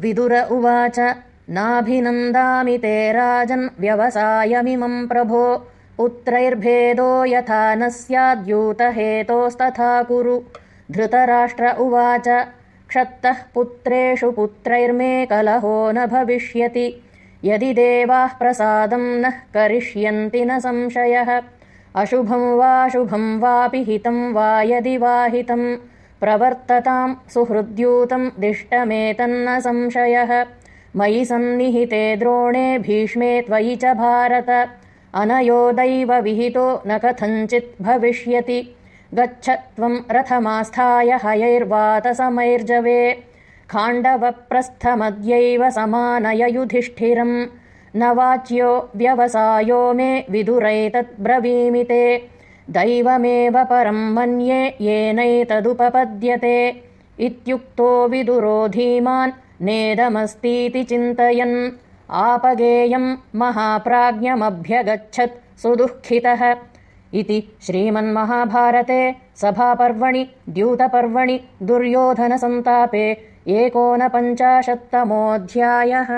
विदुर उवाच नाभिनन्दामि ते राजन् व्यवसायमिमम् प्रभो पुत्रैर्भेदो यथा न स्याद्यूतहेतोस्तथा कुरु। धृतराष्ट्र उवाच क्षत्तः पुत्रेषु पुत्रैर्मे कलहो न भविष्यति यदि देवाः प्रसादम् नः करिष्यन्ति न संशयः। अशुभम् वाशुभम् वापि हितम् वा यदि वाहितम् प्रवर्तताम् सुहृद्यूतम् दिष्टमेतन्न संशयः। मयि सन्निहिते द्रोणे भीष्मे त्वयि च भारत। अनयोदैव विहितो न कथञ्चित् भविष्यति। गच्छ त्वम् रथमास्थाय हयैर्वातसमैर्जवे। खाण्डवप्रस्थमद्यैव समानय युधिष्ठिरम्। न वाच्यो व्यवसायो मे विदुरैतद्ब्रवीमि दैवमेव परम् मन्ये येनैतदुपपद्यते इत्युक्तो विदुरो धीमान् नेदमस्तीति चिन्तयन्। आपगेयम् महाप्राज्ञमभ्यगच्छत् सुदुःखितः। इति श्रीमन्महाभारते सभापर्वणि द्यूतपर्वणि दुर्योधनसन्तापे एकोनपञ्चाशत्तमोऽध्यायः